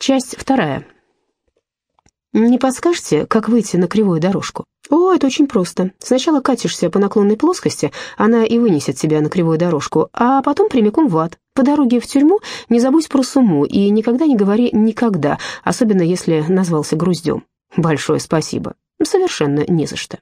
Часть вторая. Не подскажете, как выйти на кривую дорожку? О, это очень просто. Сначала катишься по наклонной плоскости, она и вынесет тебя на кривую дорожку, а потом прямиком в ад. По дороге в тюрьму не забудь про сумму и никогда не говори «никогда», особенно если назвался груздем. Большое спасибо. Совершенно не за что.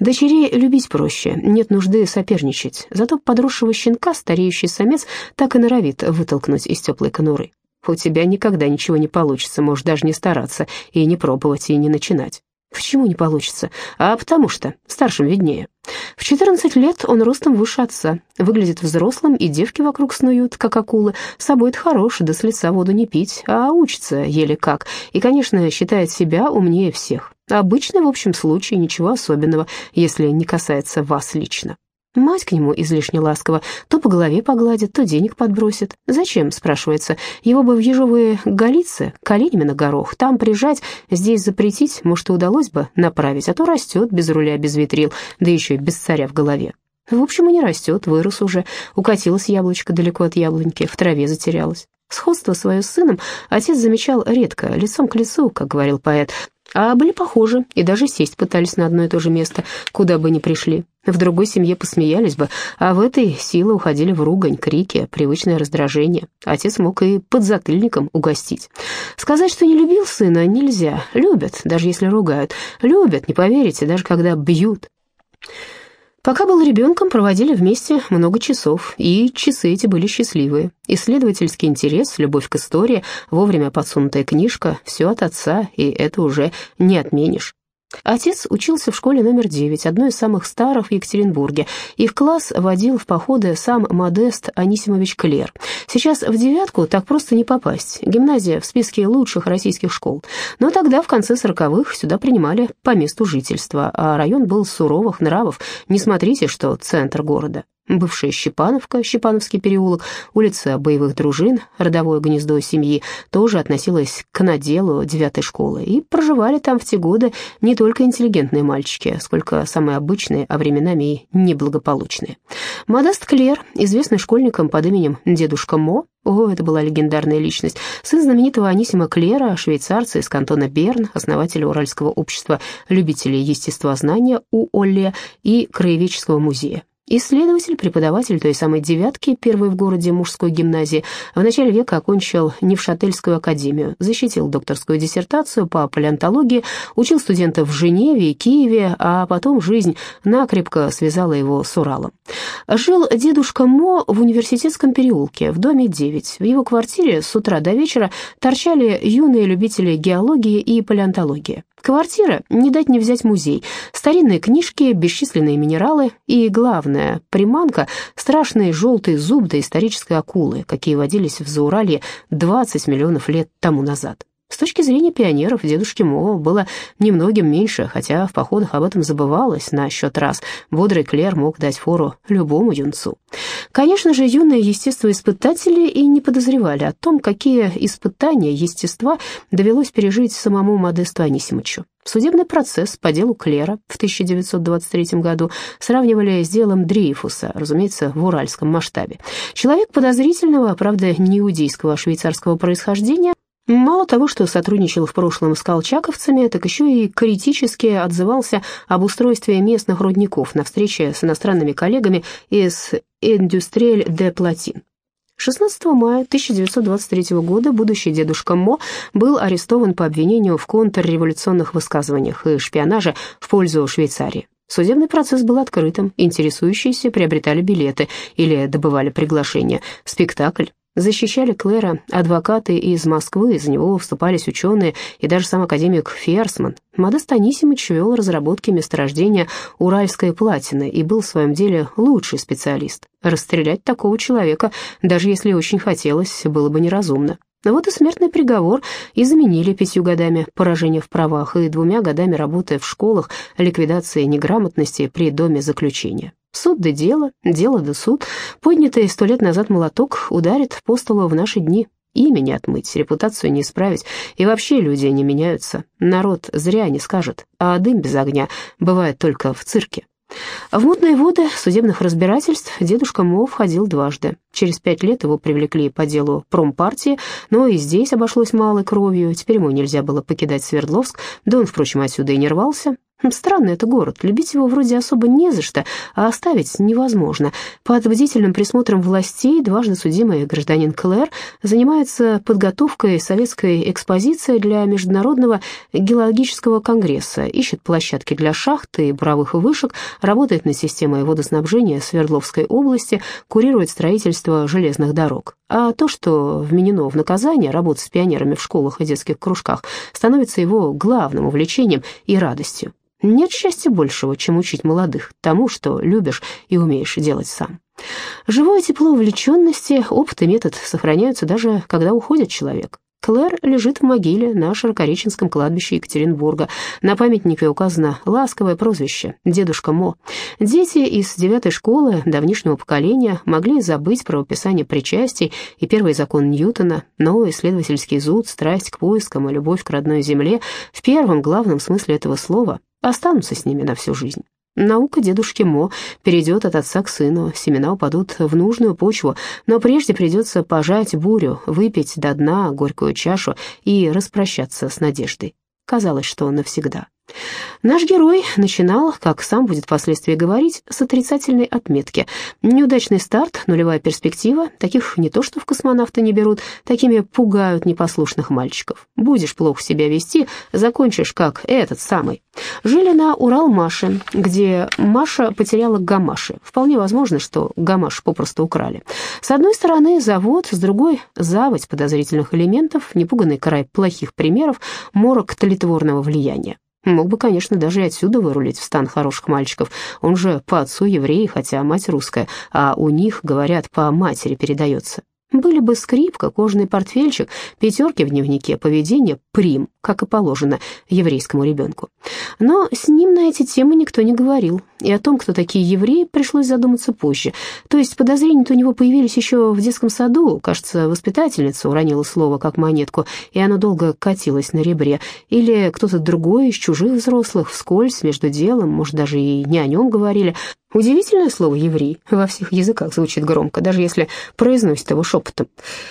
Дочерей любить проще, нет нужды соперничать, зато подросшего щенка стареющий самец так и норовит вытолкнуть из теплой конуры. У тебя никогда ничего не получится, можешь даже не стараться, и не пробовать, и не начинать. Почему не получится? А потому что старшим виднее. В 14 лет он ростом выше отца, выглядит взрослым, и девки вокруг снуют, как акулы. С собой-то хорош, да с лица воду не пить, а учится еле как. И, конечно, считает себя умнее всех. Обычно, в общем случае, ничего особенного, если не касается вас лично. Мать к нему излишне ласково, то по голове погладит, то денег подбросит. Зачем, спрашивается, его бы в ежовые голицы, коленями на горох, там прижать, здесь запретить, может, и удалось бы направить, а то растет без руля, без ветрил, да еще и без царя в голове. В общем, и не растет, вырос уже, укатилось яблочко далеко от яблоньки, в траве затерялось. Сходство свое с сыном отец замечал редко, лицом к лицу, как говорил поэт, а были похожи и даже сесть пытались на одно и то же место, куда бы ни пришли. В другой семье посмеялись бы, а в этой силы уходили в ругань, крики, привычное раздражение. Отец мог и подзатыльником угостить. Сказать, что не любил сына, нельзя. Любят, даже если ругают. Любят, не поверите, даже когда бьют. Пока был ребенком, проводили вместе много часов, и часы эти были счастливые. Исследовательский интерес, любовь к истории, вовремя подсунутая книжка — все от отца, и это уже не отменишь. Отец учился в школе номер 9, одной из самых старых в Екатеринбурге, и в класс водил в походы сам Модест Анисимович Клер. Сейчас в девятку так просто не попасть, гимназия в списке лучших российских школ. Но тогда, в конце сороковых, сюда принимали по месту жительства, а район был суровых нравов, не смотрите, что центр города. Бывшая Щепановка, Щепановский переулок, улица боевых дружин, родовое гнездо семьи, тоже относилась к наделу девятой школы, и проживали там в те годы не только интеллигентные мальчики, сколько самые обычные, а временами и неблагополучные. Модаст Клер, известный школьником под именем Дедушка Мо, о, это была легендарная личность, сын знаменитого Анисима Клера, швейцарца из кантона Берн, основателя Уральского общества любителей естествознания УОЛЕ и Краеведческого музея. Исследователь, преподаватель той самой «девятки», первой в городе мужской гимназии, в начале века окончил Невшательскую академию, защитил докторскую диссертацию по палеонтологии, учил студентов в Женеве и Киеве, а потом жизнь накрепко связала его с Уралом. Жил дедушка Мо в университетском переулке, в доме 9. В его квартире с утра до вечера торчали юные любители геологии и палеонтологии. Квартира, не дать не взять музей, старинные книжки, бесчисленные минералы и, главное, приманка, страшный желтый зуб до исторической акулы, какие водились в Зауралье 20 миллионов лет тому назад. С точки зрения пионеров, дедушки Мо было немногим меньше, хотя в походах об этом забывалось на счет раз. Бодрый Клер мог дать фору любому юнцу. Конечно же, юные естествоиспытатели и не подозревали о том, какие испытания естества довелось пережить самому Модесту Анисимовичу. Судебный процесс по делу Клера в 1923 году сравнивали с делом Дрейфуса, разумеется, в уральском масштабе. Человек подозрительного, правда, не иудейского, а швейцарского происхождения, Мало того, что сотрудничал в прошлом с колчаковцами, так еще и критически отзывался об устройстве местных рудников на встрече с иностранными коллегами из «Индустриэль де Платин». 16 мая 1923 года будущий дедушка Мо был арестован по обвинению в контрреволюционных высказываниях и шпионаже в пользу Швейцарии. Судебный процесс был открытым, интересующиеся приобретали билеты или добывали приглашение. Спектакль Защищали Клэра адвокаты из Москвы, за него вступались ученые и даже сам академик Ферсман. Модест Анисимович вел разработки месторождения уральской платины и был в своем деле лучший специалист. Расстрелять такого человека, даже если очень хотелось, было бы неразумно. Но вот и смертный приговор и заменили пятью годами поражения в правах и двумя годами работы в школах ликвидации неграмотности при доме заключения. Суд да дело, дело да суд. Поднятый сто лет назад молоток ударит по столу в наши дни. Имя не отмыть, репутацию не исправить, и вообще люди не меняются. Народ зря не скажет, а дым без огня бывает только в цирке. В мутные воды судебных разбирательств дедушка Мо входил дважды. Через пять лет его привлекли по делу промпартии, но и здесь обошлось малой кровью, теперь ему нельзя было покидать Свердловск, да он, впрочем, отсюда и не рвался. Странный это город, любить его вроде особо не за что, а оставить невозможно. Под бдительным присмотром властей дважды судимый гражданин Клэр занимается подготовкой советской экспозиции для Международного геологического конгресса, ищет площадки для шахт и буровых вышек, работает над системой водоснабжения Свердловской области, курирует строительство железных дорог. А то, что вменено в наказание, работа с пионерами в школах и детских кружках, становится его главным увлечением и радостью. Нет счастья большего, чем учить молодых тому, что любишь и умеешь делать сам. Живое тепло увлеченности, опыт и метод сохраняются даже, когда уходит человек. Клэр лежит в могиле на Широкореченском кладбище Екатеринбурга. На памятнике указано ласковое прозвище «Дедушка Мо». Дети из девятой школы давнишнего поколения могли забыть про описание причастий и первый закон Ньютона, но исследовательский зуд, страсть к поискам и любовь к родной земле в первом главном смысле этого слова останутся с ними на всю жизнь. Наука дедушки Мо перейдет от отца к сыну, семена упадут в нужную почву, но прежде придется пожать бурю, выпить до дна горькую чашу и распрощаться с надеждой. Казалось, что навсегда. Наш герой начинал, как сам будет впоследствии говорить, с отрицательной отметки. Неудачный старт, нулевая перспектива, таких не то что в космонавты не берут, такими пугают непослушных мальчиков. Будешь плохо себя вести, закончишь как этот самый. Жили на Урал-Маше, где Маша потеряла гамаши. Вполне возможно, что гамаш попросту украли. С одной стороны завод, с другой заводь подозрительных элементов, непуганный край плохих примеров, морок тлетворного влияния. Мог бы, конечно, даже отсюда вырулить в стан хороших мальчиков. Он же по отцу еврей, хотя мать русская, а у них, говорят, по матери передается. Были бы скрипка, кожаный портфельчик, пятерки в дневнике, поведение прим, как и положено еврейскому ребенку. Но с ним на эти темы никто не говорил, и о том, кто такие евреи, пришлось задуматься позже. То есть подозрения-то у него появились еще в детском саду, кажется, воспитательница уронила слово как монетку, и оно долго катилось на ребре, или кто-то другой из чужих взрослых вскользь между делом, может, даже и не о нем говорили, Удивительное слово «еврей» во всех языках звучит громко, даже если произносит его шепотом.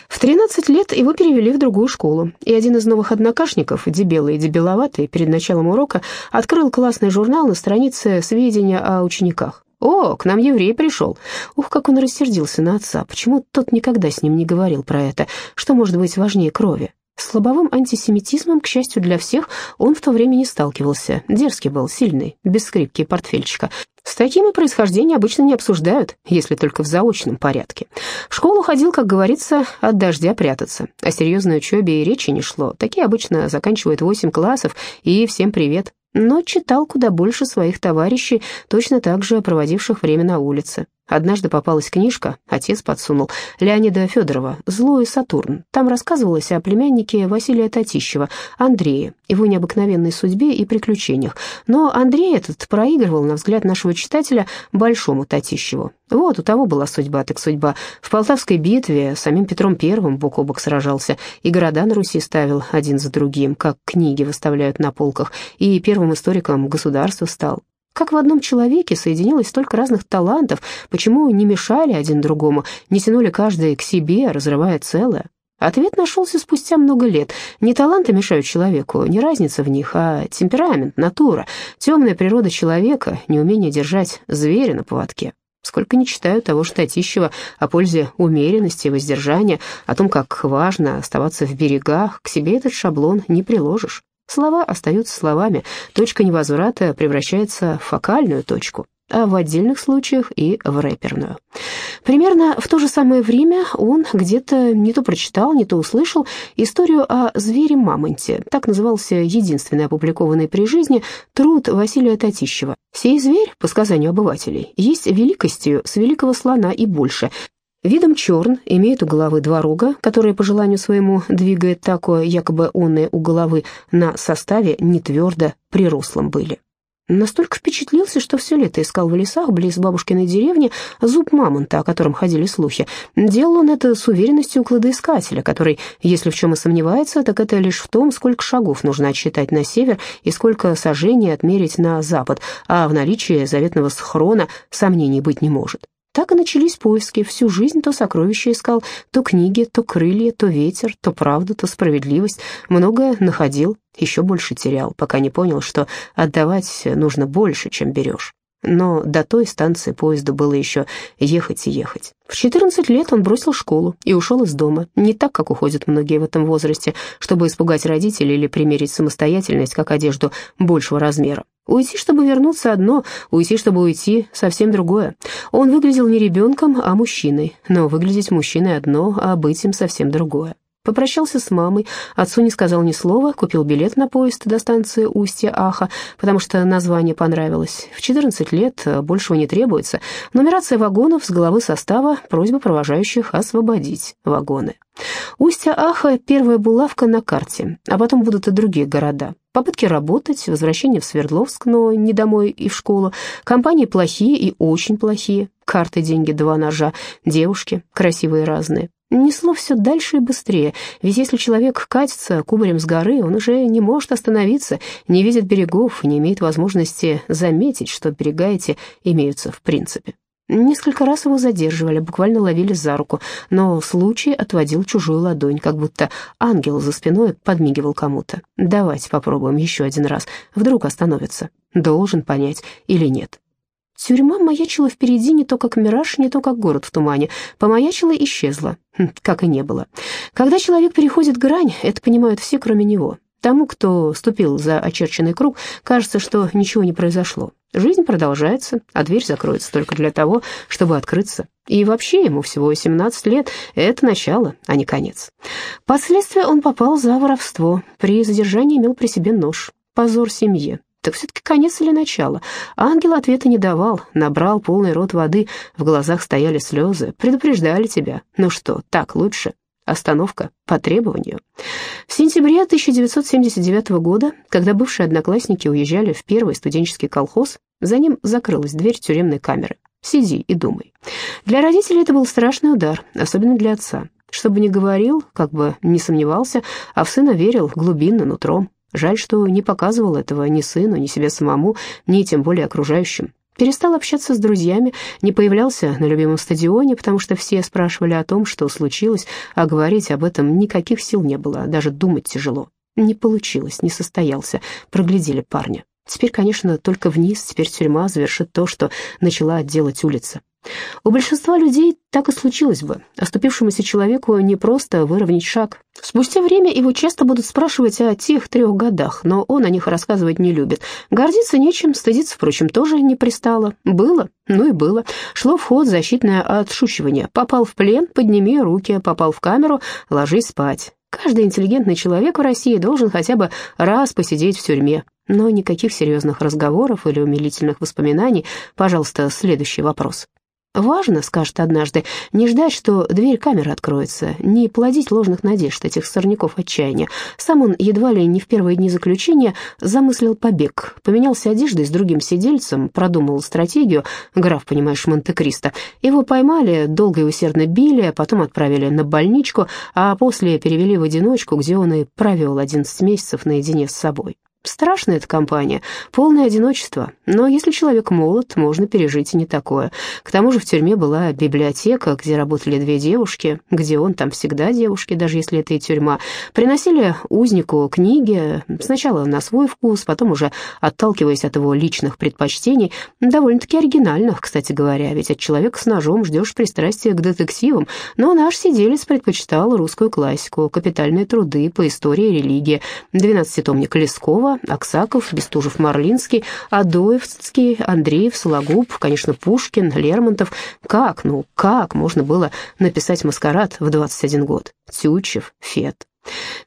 В 13 лет его перевели в другую школу, и один из новых однокашников, дебелый и дебеловатый, перед началом урока открыл классный журнал на странице сведения о учениках. «О, к нам еврей пришел!» Ух, как он рассердился на отца. Почему тот никогда с ним не говорил про это? Что может быть важнее крови? С лобовым антисемитизмом, к счастью для всех, он в то время не сталкивался. Дерзкий был, сильный, без скрипки портфельчика. С такими происхождения обычно не обсуждают, если только в заочном порядке. В школу ходил, как говорится, от дождя прятаться. О серьезной учебе и речи не шло. Такие обычно заканчивают восемь классов, и всем привет. Но читал куда больше своих товарищей, точно так же проводивших время на улице. Однажды попалась книжка, отец подсунул, Леонида Федорова «Злой Сатурн». Там рассказывалось о племяннике Василия Татищева, Андрее, его необыкновенной судьбе и приключениях. Но Андрей этот проигрывал, на взгляд нашего читателя, большому Татищеву. Вот, у того была судьба, так судьба. В Полтавской битве самим Петром Первым бок о бок сражался, и города на Руси ставил один за другим, как книги выставляют на полках, и первым историком государства стал. Как в одном человеке соединилось столько разных талантов, почему не мешали один другому, не тянули каждый к себе, разрывая целое? Ответ нашелся спустя много лет. Не таланты мешают человеку, не разница в них, а темперамент, натура, темная природа человека, неумение держать зверя на поводке. Сколько не читаю того же Татищева о пользе умеренности, воздержания, о том, как важно оставаться в берегах, к себе этот шаблон не приложишь. Слова остаются словами, точка невозврата превращается в фокальную точку, а в отдельных случаях и в рэперную. Примерно в то же самое время он где-то не то прочитал, не то услышал историю о звере-мамонте. Так назывался единственный опубликованный при жизни труд Василия Татищева. «Сей зверь, по сказанию обывателей, есть великостью с великого слона и больше, Видом черн, имеет у головы два рога, которые по желанию своему двигает такое, якобы онные у головы на составе не твердо прирослом были. Настолько впечатлился, что все лето искал в лесах близ бабушкиной деревни зуб мамонта, о котором ходили слухи. Делал он это с уверенностью кладоискателя, который, если в чем и сомневается, так это лишь в том, сколько шагов нужно отсчитать на север и сколько сажений отмерить на запад, а в наличии заветного схрона сомнений быть не может. Так и начались поиски. Всю жизнь то сокровища искал, то книги, то крылья, то ветер, то правду, то справедливость. Многое находил, еще больше терял, пока не понял, что отдавать нужно больше, чем берешь. Но до той станции поезду было еще ехать и ехать. В 14 лет он бросил школу и ушел из дома. Не так, как уходят многие в этом возрасте, чтобы испугать родителей или примерить самостоятельность, как одежду большего размера. Уйти, чтобы вернуться одно, уйти, чтобы уйти совсем другое. Он выглядел не ребенком, а мужчиной, но выглядеть мужчиной одно, а быть им совсем другое. Попрощался с мамой, отцу не сказал ни слова, купил билет на поезд до станции Устья-Аха, потому что название понравилось. В 14 лет э, большего не требуется. Нумерация вагонов с головы состава, просьба провожающих освободить вагоны. Устья-Аха — первая булавка на карте, а потом будут и другие города. Попытки работать, возвращение в Свердловск, но не домой и в школу. Компании плохие и очень плохие. Карты, деньги, два ножа. Девушки красивые разные. Несло все дальше и быстрее, ведь если человек катится кубарем с горы, он уже не может остановиться, не видит берегов, не имеет возможности заметить, что берега эти имеются в принципе. Несколько раз его задерживали, буквально ловили за руку, но случай отводил чужую ладонь, как будто ангел за спиной подмигивал кому-то. «Давайте попробуем еще один раз, вдруг остановится. Должен понять или нет». Тюрьма маячила впереди не то как мираж, не то как город в тумане. Помаячила и исчезла, хм, как и не было. Когда человек переходит грань, это понимают все, кроме него. Тому, кто ступил за очерченный круг, кажется, что ничего не произошло. Жизнь продолжается, а дверь закроется только для того, чтобы открыться. И вообще ему всего 17 лет, это начало, а не конец. Последствия он попал за воровство, при задержании имел при себе нож. Позор семье, так все-таки конец или начало? Ангел ответа не давал, набрал полный рот воды, в глазах стояли слезы, предупреждали тебя. Ну что, так лучше? Остановка по требованию. В сентябре 1979 года, когда бывшие одноклассники уезжали в первый студенческий колхоз, за ним закрылась дверь тюремной камеры. Сиди и думай. Для родителей это был страшный удар, особенно для отца. Чтобы не говорил, как бы не сомневался, а в сына верил глубинно, нутром. Жаль, что не показывал этого ни сыну, ни себе самому, ни тем более окружающим. Перестал общаться с друзьями, не появлялся на любимом стадионе, потому что все спрашивали о том, что случилось, а говорить об этом никаких сил не было, даже думать тяжело. Не получилось, не состоялся, проглядели парня. Теперь, конечно, только вниз, теперь тюрьма завершит то, что начала делать улица. У большинства людей так и случилось бы. Оступившемуся человеку не просто выровнять шаг. Спустя время его часто будут спрашивать о тех трех годах, но он о них рассказывать не любит. Гордиться нечем, стыдиться, впрочем, тоже не пристало. Было, ну и было. Шло в ход защитное отшучивание. Попал в плен, подними руки, попал в камеру, ложись спать. Каждый интеллигентный человек в России должен хотя бы раз посидеть в тюрьме. Но никаких серьезных разговоров или умилительных воспоминаний. Пожалуйста, следующий вопрос. Важно, скажет однажды, не ждать, что дверь камеры откроется, не плодить ложных надежд этих сорняков отчаяния. Сам он едва ли не в первые дни заключения замыслил побег, поменялся одеждой с другим сидельцем, продумал стратегию, граф, понимаешь, Монте-Кристо. Его поймали, долго и усердно били, потом отправили на больничку, а после перевели в одиночку, где он и провел 11 месяцев наедине с собой. Страшная эта компания, полное одиночество, но если человек молод, можно пережить и не такое. К тому же в тюрьме была библиотека, где работали две девушки, где он, там всегда девушки, даже если это и тюрьма. Приносили узнику книги, сначала на свой вкус, потом уже отталкиваясь от его личных предпочтений, довольно-таки оригинальных, кстати говоря, ведь от человека с ножом ждешь пристрастия к детективам, но наш сиделец предпочитал русскую классику, капитальные труды по истории и религии, двенадцатитомник Лескова, Аксаков, Бестужев-Марлинский, Адоевский, Андреев, Сологуб, конечно, Пушкин, Лермонтов. Как, ну как можно было написать «Маскарад» в 21 год? Тютчев, Фет.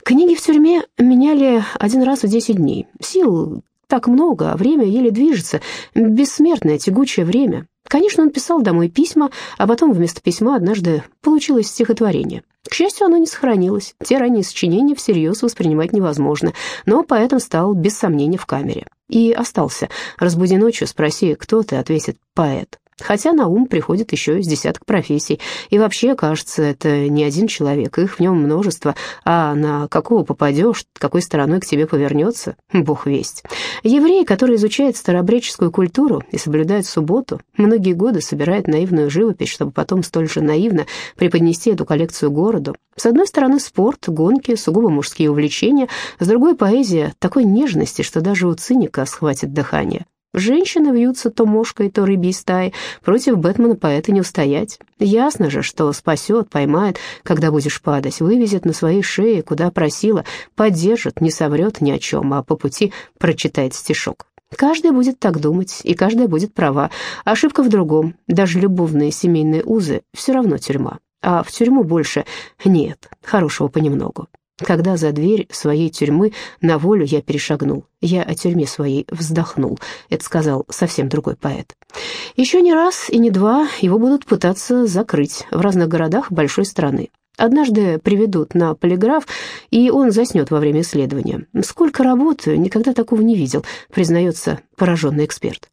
Книги в тюрьме меняли один раз в 10 дней. Сил так много, а время еле движется. Бессмертное, тягучее время. Конечно, он писал домой письма, а потом вместо письма однажды получилось стихотворение. К счастью, оно не сохранилось. Те ранние сочинения всерьез воспринимать невозможно, но поэтом стал без сомнения в камере. И остался. Разбуди ночью, спроси, кто ты, ответит «поэт». Хотя на ум приходит еще из десяток профессий. И вообще, кажется, это не один человек, их в нем множество. А на какого попадешь, какой стороной к тебе повернется, бог весть. Еврей, который изучает старообрядческую культуру и соблюдает субботу, многие годы собирает наивную живопись, чтобы потом столь же наивно преподнести эту коллекцию городу. С одной стороны спорт, гонки, сугубо мужские увлечения, с другой поэзия такой нежности, что даже у циника схватит дыхание. Женщины вьются то мошкой, то рыбьей стаей. Против Бэтмена поэта не устоять. Ясно же, что спасет, поймает, когда будешь падать, вывезет на своей шее, куда просила, поддержит, не соврет ни о чем, а по пути прочитает стишок. Каждый будет так думать, и каждая будет права. Ошибка в другом. Даже любовные семейные узы все равно тюрьма. А в тюрьму больше нет, хорошего понемногу. Когда за дверь своей тюрьмы на волю я перешагнул, я о тюрьме своей вздохнул, это сказал совсем другой поэт. Еще не раз и не два его будут пытаться закрыть в разных городах большой страны. Однажды приведут на полиграф, и он заснет во время исследования. Сколько работы, никогда такого не видел, признается пораженный эксперт.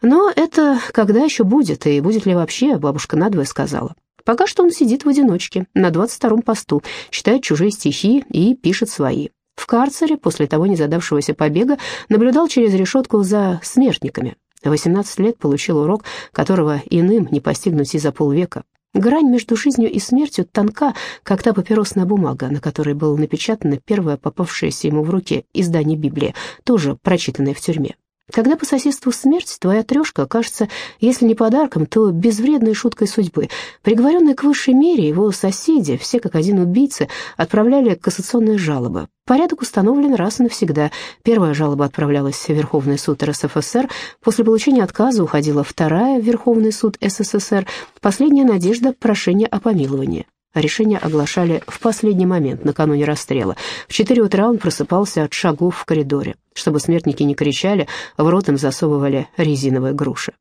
Но это когда еще будет, и будет ли вообще, бабушка надвое сказала. Пока что он сидит в одиночке, на 22-м посту, читает чужие стихи и пишет свои. В карцере, после того незадавшегося побега, наблюдал через решетку за смертниками. 18 лет получил урок, которого иным не постигнуть и за полвека. Грань между жизнью и смертью тонка, как та папиросная бумага, на которой было напечатано первое попавшееся ему в руки издание Библии, тоже прочитанное в тюрьме. Когда по соседству смерть, твоя трешка кажется, если не подарком, то безвредной шуткой судьбы. Приговоренные к высшей мере, его соседи, все как один убийцы, отправляли кассационные жалобы. Порядок установлен раз и навсегда. Первая жалоба отправлялась в Верховный суд РСФСР, после получения отказа уходила вторая в Верховный суд СССР, последняя надежда – прошение о помиловании. Решение оглашали в последний момент, накануне расстрела. В четыре утра он просыпался от шагов в коридоре. Чтобы смертники не кричали, в рот им засовывали резиновые груши.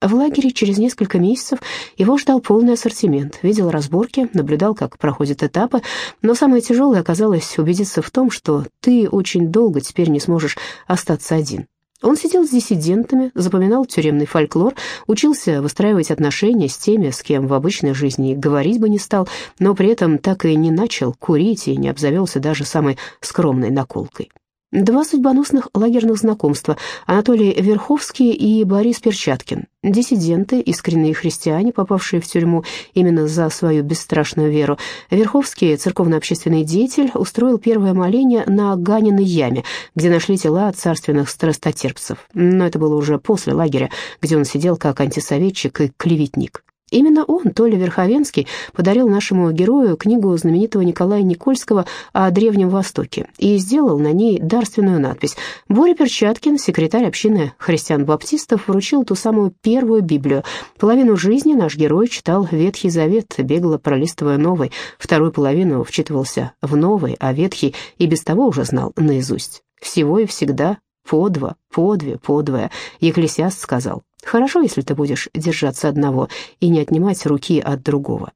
В лагере через несколько месяцев его ждал полный ассортимент. Видел разборки, наблюдал, как проходят этапы, но самое тяжелое оказалось убедиться в том, что ты очень долго теперь не сможешь остаться один. Он сидел с диссидентами, запоминал тюремный фольклор, учился выстраивать отношения с теми, с кем в обычной жизни говорить бы не стал, но при этом так и не начал курить и не обзавелся даже самой скромной наколкой. Два судьбоносных лагерных знакомства – Анатолий Верховский и Борис Перчаткин. Диссиденты, искренние христиане, попавшие в тюрьму именно за свою бесстрашную веру. Верховский, церковно-общественный деятель, устроил первое моление на Ганиной яме, где нашли тела царственных страстотерпцев. Но это было уже после лагеря, где он сидел как антисоветчик и клеветник. Именно он, Толя Верховенский, подарил нашему герою книгу знаменитого Николая Никольского о Древнем Востоке и сделал на ней дарственную надпись. Боря Перчаткин, секретарь общины христиан-баптистов, вручил ту самую первую Библию. Половину жизни наш герой читал Ветхий Завет, бегло пролистывая новый, вторую половину вчитывался в новый, а Ветхий и без того уже знал наизусть. Всего и всегда по два, по две, по двое, Екклесиаст сказал. Хорошо, если ты будешь держаться одного и не отнимать руки от другого.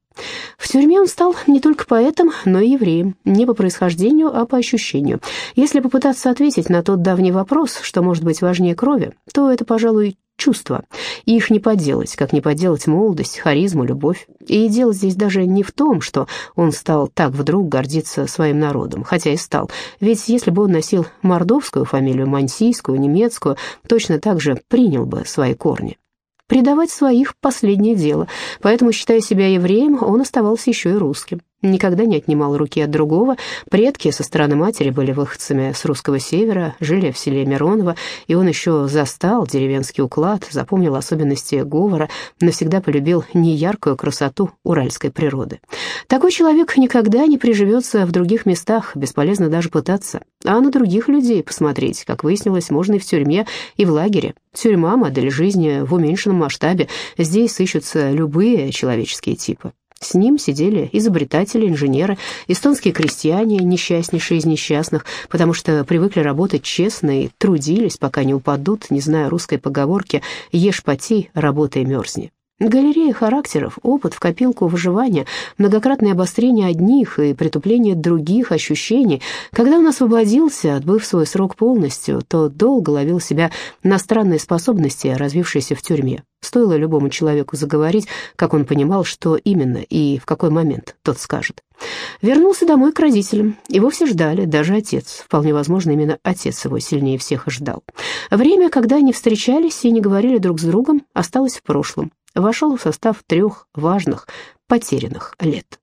В тюрьме он стал не только поэтом, но и евреем, не по происхождению, а по ощущению. Если попытаться ответить на тот давний вопрос, что может быть важнее крови, то это, пожалуй, чувства. И их не поделать, как не поделать молодость, харизму, любовь. И дело здесь даже не в том, что он стал так вдруг гордиться своим народом, хотя и стал. Ведь если бы он носил мордовскую фамилию, мансийскую, немецкую, точно так же принял бы свои корни. Предавать своих – последнее дело, поэтому, считая себя евреем, он оставался еще и русским никогда не отнимал руки от другого. Предки со стороны матери были выходцами с русского севера, жили в селе Мироново, и он еще застал деревенский уклад, запомнил особенности говора, навсегда полюбил неяркую красоту уральской природы. Такой человек никогда не приживется в других местах, бесполезно даже пытаться. А на других людей посмотреть, как выяснилось, можно и в тюрьме, и в лагере. Тюрьма – модель жизни в уменьшенном масштабе, здесь сыщутся любые человеческие типы. С ним сидели изобретатели, инженеры, эстонские крестьяне, несчастнейшие из несчастных, потому что привыкли работать честно и трудились, пока не упадут, не зная русской поговорки «Ешь, поти, работай, мерзни». Галерея характеров, опыт в копилку выживания, многократное обострение одних и притупление других ощущений. Когда он освободился, отбыв свой срок полностью, то долго ловил себя на странные способности, развившиеся в тюрьме. Стоило любому человеку заговорить, как он понимал, что именно и в какой момент тот скажет. Вернулся домой к родителям. Его все ждали, даже отец. Вполне возможно, именно отец его сильнее всех ждал. Время, когда они встречались и не говорили друг с другом, осталось в прошлом вошел в состав трех важных потерянных лет.